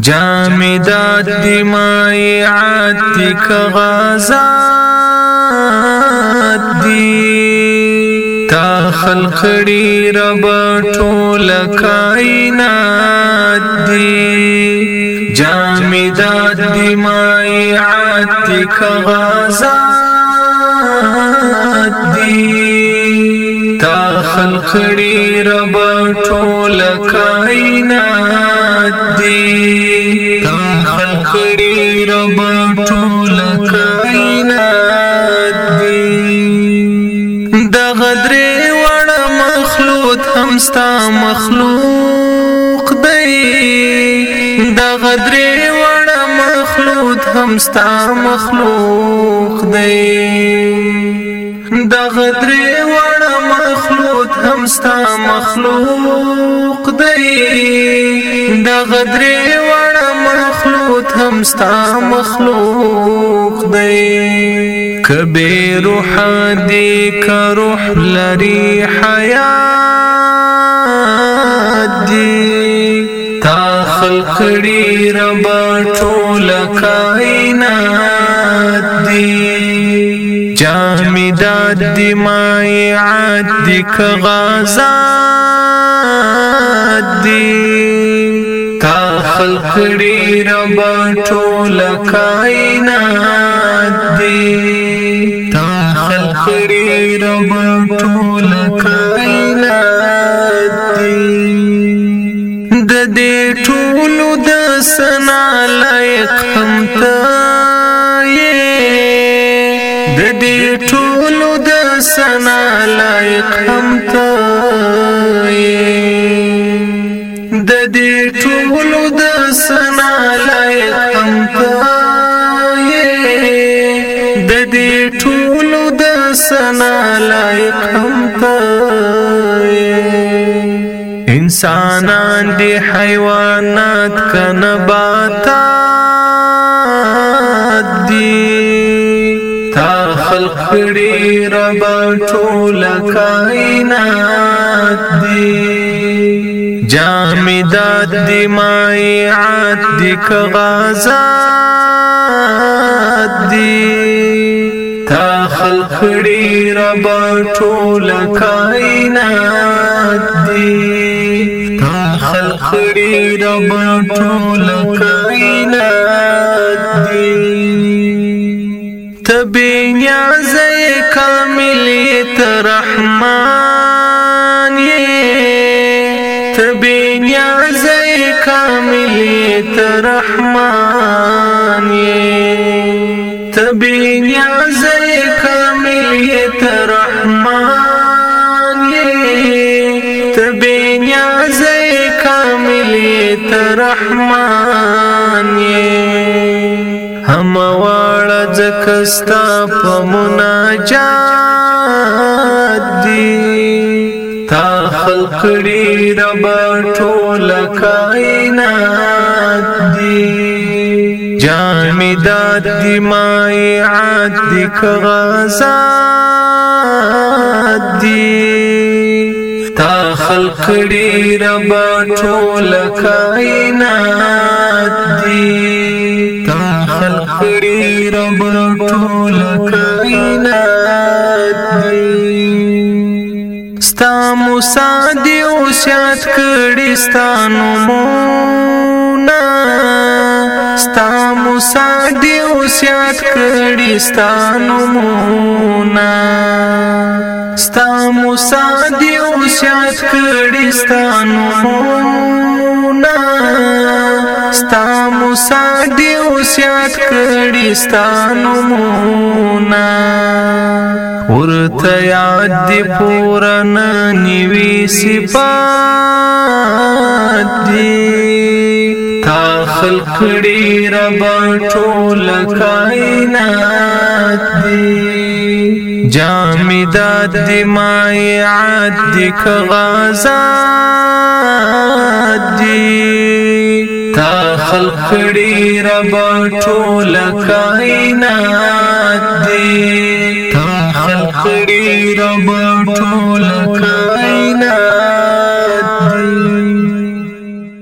جامدات دمائعات کغازات دی تا خلقڑی رب ټول کائنات دی جامدات دمائعات کغازات دی تا خلقڑی رب ټول کائنات دی کمال کړي رب ټول کائنات دی د غدرې وړ مخلوق همستا مخلوق دی د غدرې وړ مخلوق همستا مخلوق دی د غدرې وړ مخلوق همستا مخلوق دی دا غدرې وړه مخلوق هم ستا مخلوق دی کبه روح دی که روح لري حیات دی تا خلقړي رب ټول کائنات دی جامدات دی مایعات دی که غازات دی تا خلق دی رب ټول کائنات دی تا خلق دی رب ټول کائنات دی د دې ټول د سنا لایق هم ته د سنا لایق هم ته د دې ټول د سنا لایق هم ته د دې ټول د سنا لایق هم ته انسانان دي حیوانات کنه باتا دي تا خلق کړي رب ټول کائنات دی جامدات دی مایعات دی کغازات دی تا خلق کړي رب ټول کائنات دی تا خلق کړي رب ټول تبی نیاز کاملیت رحمان تبی نیاز کاملیت رحمان تبی نیاز کاملیت رحمان تبی نیاز کاملیت رحمان هم واړه ځکستا په مناجات دی تا خلق دی رب ټول کائنات دی جامدات دی مایعات دی کغازات دی تا خلق دی رب ټول کائنات دی ستا موسی دی اوسیات کړي ستانو مونا ستا موسی دی اوسیات کړي ستانو مونا ستا موسی دی اوسیات کړي ستانو مونا ستا موسی دی اوسیات کړي ستانو مونا ورته یاد دی پورن نیوی صفات دی تا خلق دی رب ټول کائنات دی جامدات دی مایعات دی کغازات دی تا خلق دی رب ټول کائنات